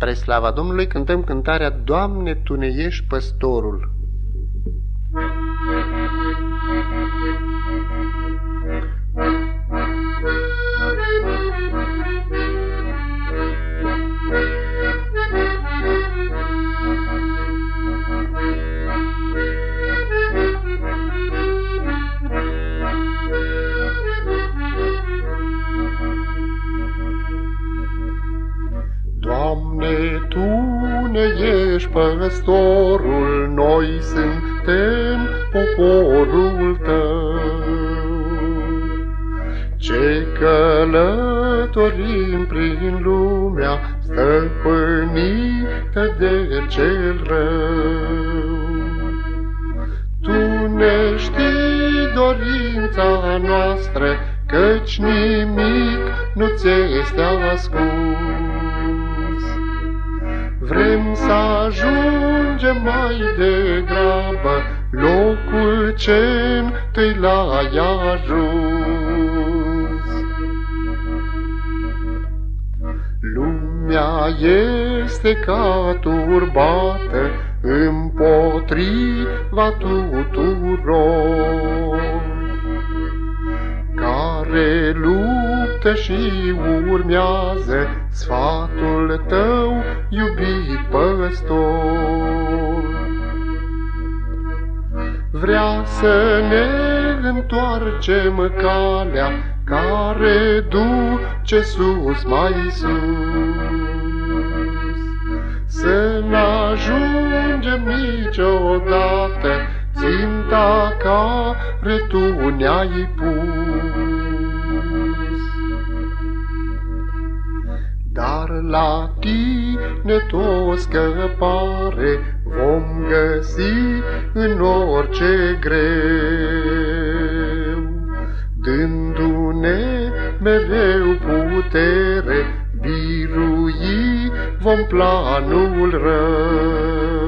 Spre slava Domnului cântăm cântarea Doamne, Tu ne ești păstorul. Ne ești păstorul, noi suntem poporul Tău. Ce călătorim prin lumea stăpânită de cel rău. Tu ne știi dorința noastră, căci nimic nu ți este ascuns. Vrem să ajungem mai degrabă locul ce întâi l-ai ajuns. Lumea este ca turbată împotriva tuturor, care luptă și urmează sfatul tău, iubit păstor. Vrea să ne întoarcem calea care duce sus mai sus. Să n-ajungem niciodată ținta care tu ne-ai pus. Dar la tine tot scăpare vom găsi în orice greu. Dându-ne mereu putere, birui vom planul rău.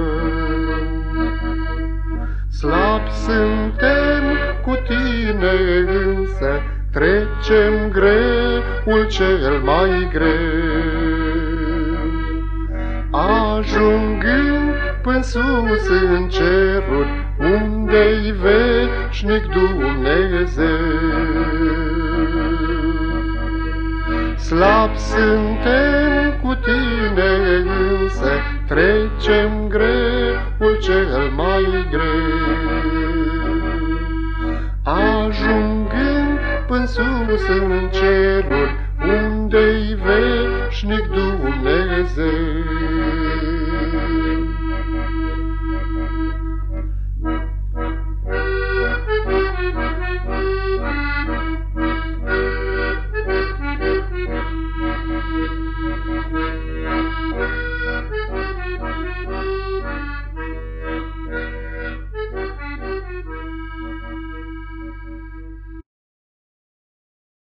Slab suntem cu tine însă, Trecem greul cel mai greu ajungând până sus în cerul unde-i veșnic Dumnezeu. Slab suntem cu tine însă, trecem greul cel mai greu. Ajungând până sus în cerul unde-i veșnic Dumnezeu,